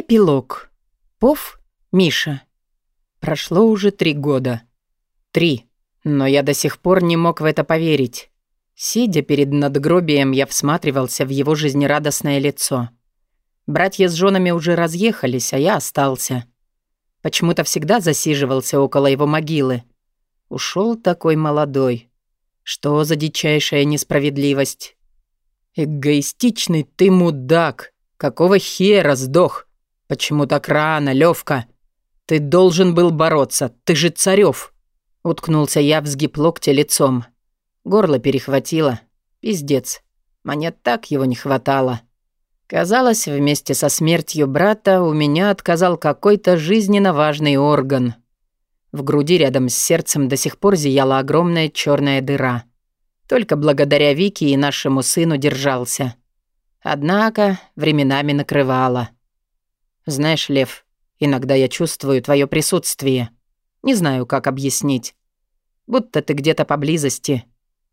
Эпилог. Пов, Миша. Прошло уже три года. Три. Но я до сих пор не мог в это поверить. Сидя перед надгробием, я всматривался в его жизнерадостное лицо. Братья с женами уже разъехались, а я остался. Почему-то всегда засиживался около его могилы. Ушел такой молодой. Что за дичайшая несправедливость? Эгоистичный ты мудак. Какого хера сдох? Почему так рано, Левка? Ты должен был бороться. Ты же царев. Уткнулся я в сгиб локтя лицом. Горло перехватило. Пиздец. Мне так его не хватало. Казалось, вместе со смертью брата у меня отказал какой-то жизненно важный орган. В груди рядом с сердцем до сих пор зияла огромная черная дыра. Только благодаря Вике и нашему сыну держался. Однако временами накрывало. Знаешь, Лев, иногда я чувствую твое присутствие. Не знаю, как объяснить. Будто ты где-то поблизости.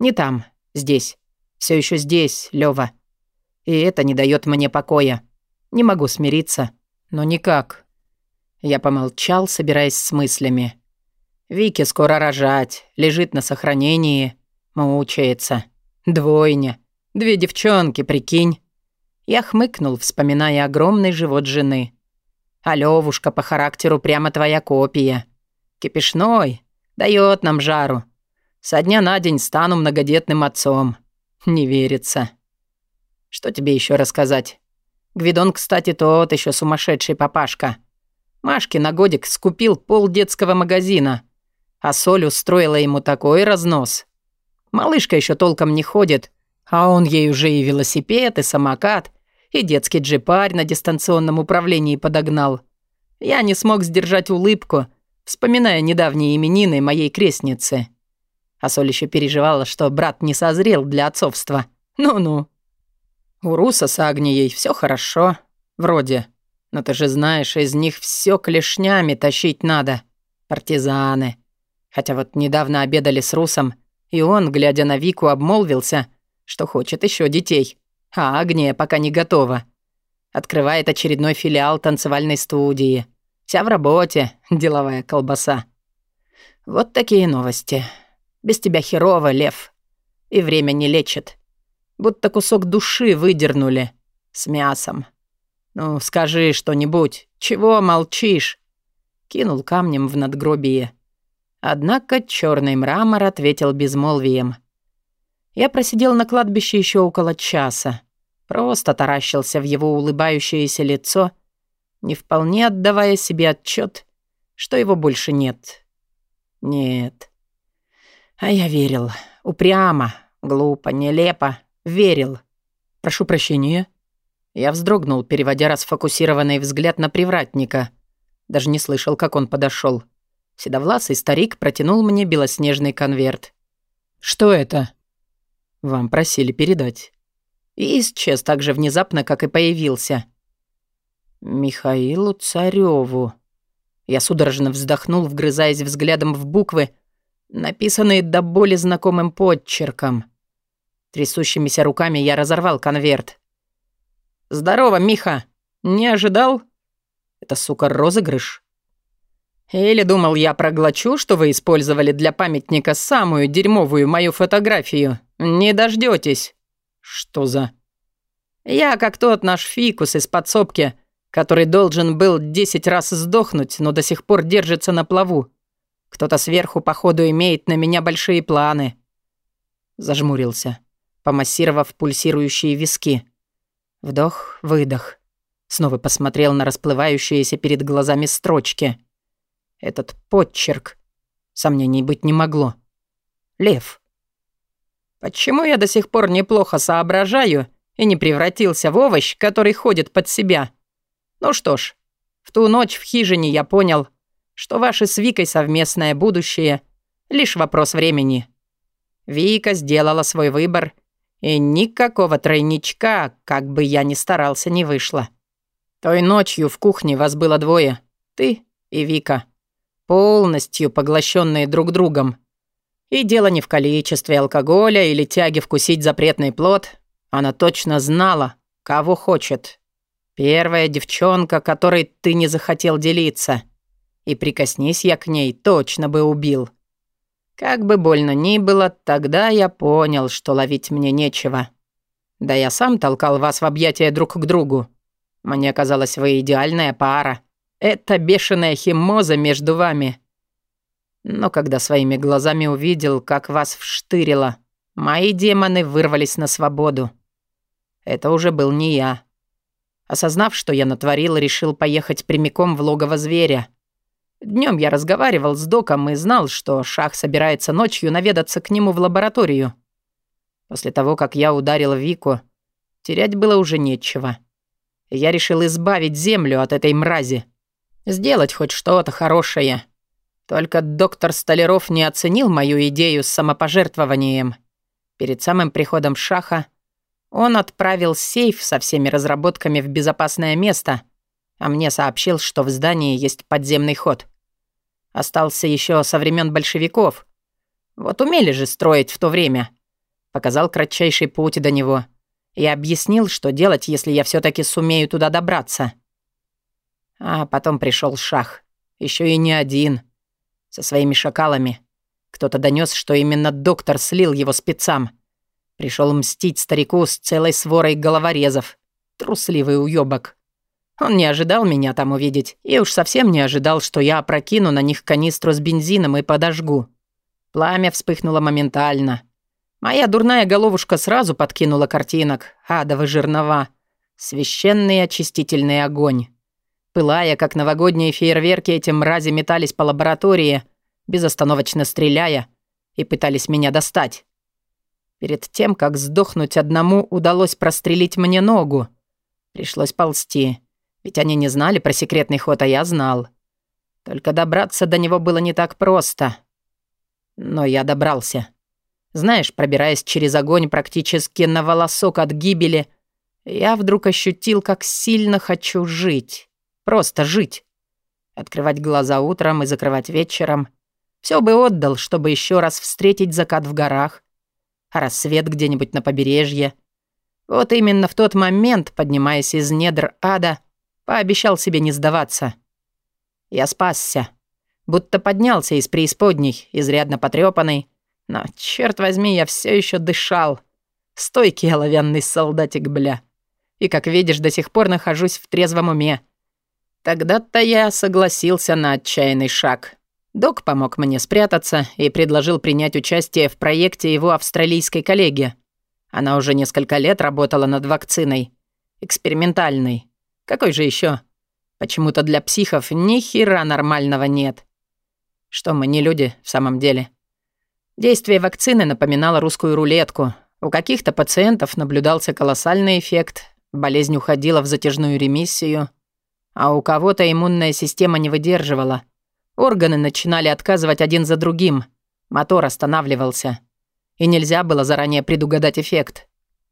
Не там, здесь. Все еще здесь, Лева. И это не дает мне покоя. Не могу смириться, но никак. Я помолчал, собираясь с мыслями. Вике скоро рожать, лежит на сохранении, мучается. Двойня. Две девчонки, прикинь. Я хмыкнул, вспоминая огромный живот жены. А Левушка по характеру прямо твоя копия. Кипишной, дает нам жару. Со дня на день стану многодетным отцом. Не верится. Что тебе еще рассказать? Гвидон, кстати, тот еще сумасшедший папашка. Машке на годик скупил пол детского магазина, а Соль устроила ему такой разнос. Малышка еще толком не ходит, а он ей уже и велосипед, и самокат, и детский джипарь на дистанционном управлении подогнал. Я не смог сдержать улыбку — вспоминая недавние именины моей крестницы. А Соль еще переживала, что брат не созрел для отцовства. Ну-ну. У Руса с Агнией все хорошо. Вроде. Но ты же знаешь, из них все клешнями тащить надо. Партизаны. Хотя вот недавно обедали с Русом, и он, глядя на Вику, обмолвился, что хочет еще детей. А Агния пока не готова. Открывает очередной филиал танцевальной студии. Вся в работе, деловая колбаса. Вот такие новости. Без тебя херово, Лев. И время не лечит. Будто кусок души выдернули. С мясом. Ну, скажи что-нибудь. Чего молчишь? Кинул камнем в надгробие. Однако черный мрамор ответил безмолвием. Я просидел на кладбище еще около часа. Просто таращился в его улыбающееся лицо не вполне отдавая себе отчет, что его больше нет. Нет. А я верил. Упрямо, глупо, нелепо. Верил. Прошу прощения. Я вздрогнул, переводя расфокусированный взгляд на привратника. Даже не слышал, как он подошел. Седовласый старик протянул мне белоснежный конверт. «Что это?» «Вам просили передать». И исчез так же внезапно, как и появился. Михаилу Цареву. Я судорожно вздохнул, вгрызаясь взглядом в буквы, написанные до боли знакомым подчерком. Трясущимися руками я разорвал конверт. «Здорово, Миха! Не ожидал?» «Это, сука, розыгрыш?» «Или думал, я проглочу, что вы использовали для памятника самую дерьмовую мою фотографию? Не дождётесь!» «Что за...» «Я как тот наш фикус из подсобки, который должен был десять раз сдохнуть, но до сих пор держится на плаву. Кто-то сверху, походу, имеет на меня большие планы». Зажмурился, помассировав пульсирующие виски. Вдох, выдох. Снова посмотрел на расплывающиеся перед глазами строчки. Этот подчерк. Сомнений быть не могло. Лев. Почему я до сих пор неплохо соображаю и не превратился в овощ, который ходит под себя?» Ну что ж, в ту ночь в хижине я понял, что ваше с Викой совместное будущее — лишь вопрос времени. Вика сделала свой выбор, и никакого тройничка, как бы я ни старался, не вышло. Той ночью в кухне вас было двое, ты и Вика, полностью поглощенные друг другом. И дело не в количестве алкоголя или тяге вкусить запретный плод. Она точно знала, кого хочет Первая девчонка, которой ты не захотел делиться. И прикоснись я к ней, точно бы убил. Как бы больно ни было, тогда я понял, что ловить мне нечего. Да я сам толкал вас в объятия друг к другу. Мне казалось, вы идеальная пара. Это бешеная химоза между вами. Но когда своими глазами увидел, как вас вштырило, мои демоны вырвались на свободу. Это уже был не я. Осознав, что я натворил, решил поехать прямиком в логово зверя. Днем я разговаривал с доком и знал, что Шах собирается ночью наведаться к нему в лабораторию. После того, как я ударил Вику, терять было уже нечего. Я решил избавить землю от этой мрази. Сделать хоть что-то хорошее. Только доктор Столяров не оценил мою идею с самопожертвованием. Перед самым приходом Шаха он отправил сейф со всеми разработками в безопасное место, а мне сообщил, что в здании есть подземный ход. Остался еще со времен большевиков. Вот умели же строить в то время. Показал кратчайший путь до него и объяснил, что делать, если я все таки сумею туда добраться. А потом пришел Шах. Еще и не один. Со своими шакалами. Кто-то донес, что именно доктор слил его спецам. Пришел мстить старику с целой сворой головорезов. Трусливый уёбок. Он не ожидал меня там увидеть, и уж совсем не ожидал, что я опрокину на них канистру с бензином и подожгу. Пламя вспыхнуло моментально. Моя дурная головушка сразу подкинула картинок. Адовы жернова. Священный очистительный огонь. Пылая, как новогодние фейерверки, эти мрази метались по лаборатории, безостановочно стреляя, и пытались меня достать. Перед тем, как сдохнуть одному, удалось прострелить мне ногу. Пришлось ползти, ведь они не знали про секретный ход, а я знал. Только добраться до него было не так просто. Но я добрался. Знаешь, пробираясь через огонь практически на волосок от гибели, я вдруг ощутил, как сильно хочу жить. Просто жить. Открывать глаза утром и закрывать вечером. Все бы отдал, чтобы еще раз встретить закат в горах, а рассвет где-нибудь на побережье. Вот именно в тот момент, поднимаясь из недр ада, пообещал себе не сдаваться. Я спасся. Будто поднялся из преисподней, изрядно потрепанный, но, черт возьми, я все еще дышал. Стойкий оловянный солдатик, бля. И, как видишь, до сих пор нахожусь в трезвом уме. Тогда-то я согласился на отчаянный шаг. Док помог мне спрятаться и предложил принять участие в проекте его австралийской коллеги. Она уже несколько лет работала над вакциной. Экспериментальной. Какой же еще? Почему-то для психов ни хера нормального нет. Что мы не люди в самом деле? Действие вакцины напоминало русскую рулетку. У каких-то пациентов наблюдался колоссальный эффект, болезнь уходила в затяжную ремиссию, а у кого-то иммунная система не выдерживала – Органы начинали отказывать один за другим. Мотор останавливался. И нельзя было заранее предугадать эффект.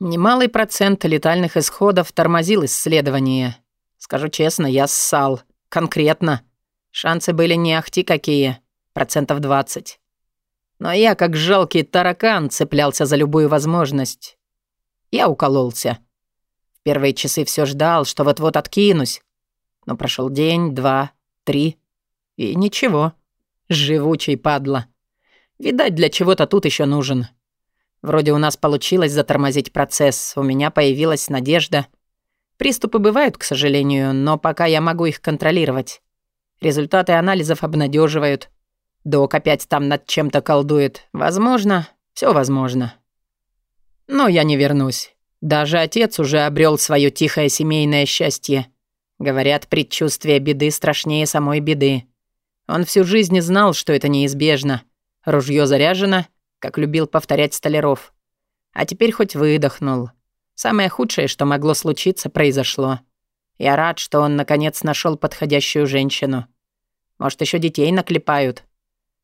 Немалый процент летальных исходов тормозил исследование. Скажу честно, я ссал. Конкретно. Шансы были не ахти какие. Процентов 20. Но я, как жалкий таракан, цеплялся за любую возможность. Я укололся. В первые часы все ждал, что вот-вот откинусь. Но прошел день, два, три. И ничего. Живучий падла. Видать, для чего-то тут еще нужен. Вроде у нас получилось затормозить процесс, у меня появилась надежда. Приступы бывают, к сожалению, но пока я могу их контролировать. Результаты анализов обнадеживают. Док опять там над чем-то колдует. Возможно, все возможно. Но я не вернусь. Даже отец уже обрел свое тихое семейное счастье. Говорят, предчувствие беды страшнее самой беды. Он всю жизнь знал, что это неизбежно. Ружье заряжено, как любил повторять Столяров. А теперь хоть выдохнул. Самое худшее, что могло случиться, произошло. Я рад, что он наконец нашел подходящую женщину. Может, еще детей наклепают.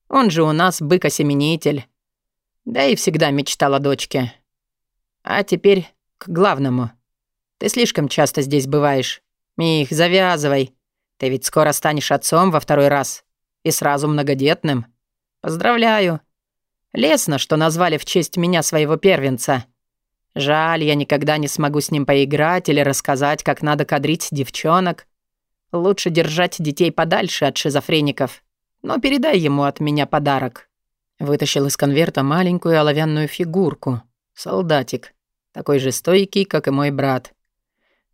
Он же у нас бык-осеменитель. Да и всегда мечтал о дочке. А теперь к главному. Ты слишком часто здесь бываешь. Мих, завязывай. Ты ведь скоро станешь отцом во второй раз. И сразу многодетным. Поздравляю. Лестно, что назвали в честь меня своего первенца. Жаль, я никогда не смогу с ним поиграть или рассказать, как надо кадрить девчонок. Лучше держать детей подальше от шизофреников. Но передай ему от меня подарок». Вытащил из конверта маленькую оловянную фигурку. Солдатик. Такой же стойкий, как и мой брат.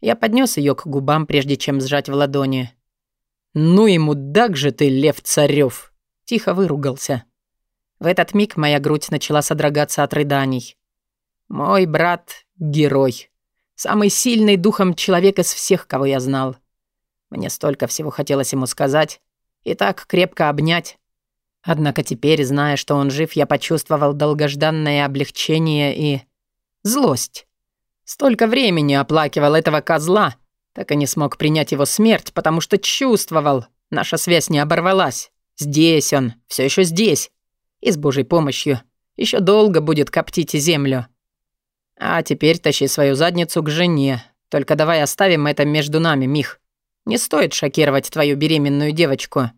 Я поднес ее к губам, прежде чем сжать в ладони. «Ну и мудак же ты, Лев Царёв!» Тихо выругался. В этот миг моя грудь начала содрогаться от рыданий. Мой брат — герой. Самый сильный духом человек из всех, кого я знал. Мне столько всего хотелось ему сказать и так крепко обнять. Однако теперь, зная, что он жив, я почувствовал долгожданное облегчение и... злость. Столько времени оплакивал этого козла, так и не смог принять его смерть, потому что чувствовал, наша связь не оборвалась. Здесь он, все еще здесь. И с Божьей помощью еще долго будет коптить землю. А теперь тащи свою задницу к жене. Только давай оставим это между нами, Мих. Не стоит шокировать твою беременную девочку.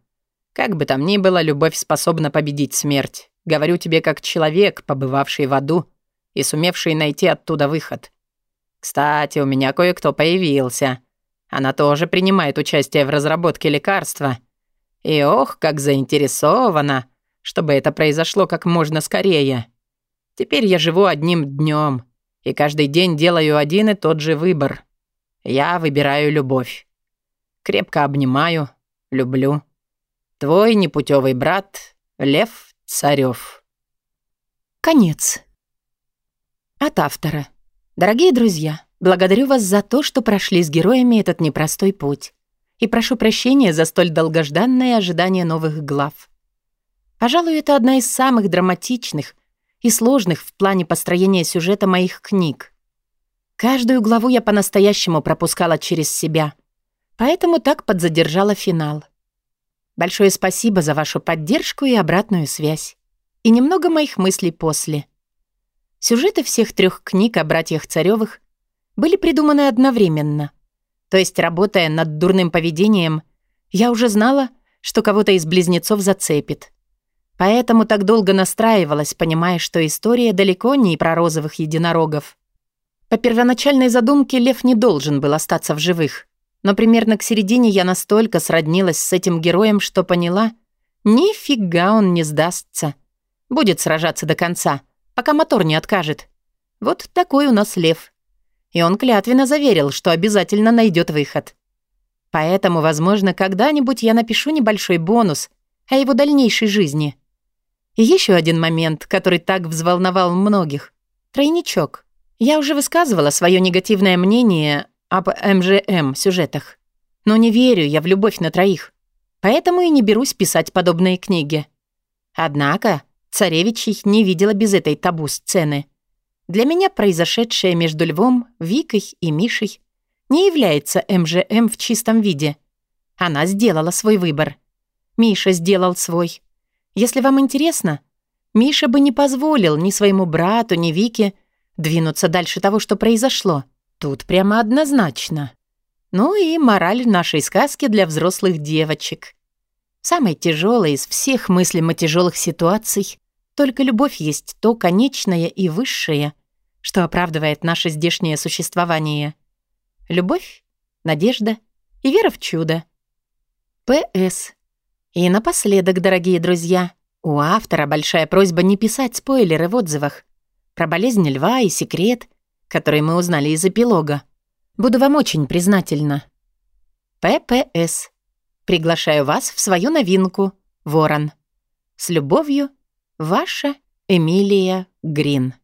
Как бы там ни было, любовь способна победить смерть. Говорю тебе как человек, побывавший в аду и сумевший найти оттуда выход. Кстати, у меня кое-кто появился. Она тоже принимает участие в разработке лекарства. И ох, как заинтересована, чтобы это произошло как можно скорее. Теперь я живу одним днем, и каждый день делаю один и тот же выбор. Я выбираю любовь. Крепко обнимаю, люблю. Твой непутевый брат Лев Царев. Конец. От автора. Дорогие друзья, благодарю вас за то, что прошли с героями этот непростой путь. И прошу прощения за столь долгожданное ожидание новых глав. Пожалуй, это одна из самых драматичных и сложных в плане построения сюжета моих книг. Каждую главу я по-настоящему пропускала через себя — Поэтому так подзадержала финал. Большое спасибо за вашу поддержку и обратную связь. И немного моих мыслей после. Сюжеты всех трех книг о братьях Царевых были придуманы одновременно. То есть, работая над дурным поведением, я уже знала, что кого-то из близнецов зацепит. Поэтому так долго настраивалась, понимая, что история далеко не про розовых единорогов. По первоначальной задумке Лев не должен был остаться в живых. Но примерно к середине я настолько сроднилась с этим героем, что поняла, нифига он не сдастся. Будет сражаться до конца, пока мотор не откажет. Вот такой у нас лев. И он клятвенно заверил, что обязательно найдет выход. Поэтому, возможно, когда-нибудь я напишу небольшой бонус о его дальнейшей жизни. И еще один момент, который так взволновал многих. Тройничок. Я уже высказывала свое негативное мнение об МЖМ сюжетах. Но не верю я в любовь на троих. Поэтому и не берусь писать подобные книги. Однако царевичей не видела без этой табу-сцены. Для меня произошедшее между Львом, Викой и Мишей не является МЖМ в чистом виде. Она сделала свой выбор. Миша сделал свой. Если вам интересно, Миша бы не позволил ни своему брату, ни Вике двинуться дальше того, что произошло — Тут прямо однозначно. Ну и мораль нашей сказки для взрослых девочек. Самой тяжелой из всех мыслимо тяжелых ситуаций только любовь есть то конечное и высшее, что оправдывает наше здешнее существование. Любовь, надежда и вера в чудо. П.С. И напоследок, дорогие друзья, у автора большая просьба не писать спойлеры в отзывах про болезнь льва и секрет — который мы узнали из эпилога. Буду вам очень признательна. ППС. Приглашаю вас в свою новинку «Ворон». С любовью, ваша Эмилия Грин.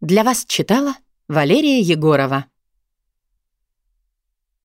Для вас читала Валерия Егорова.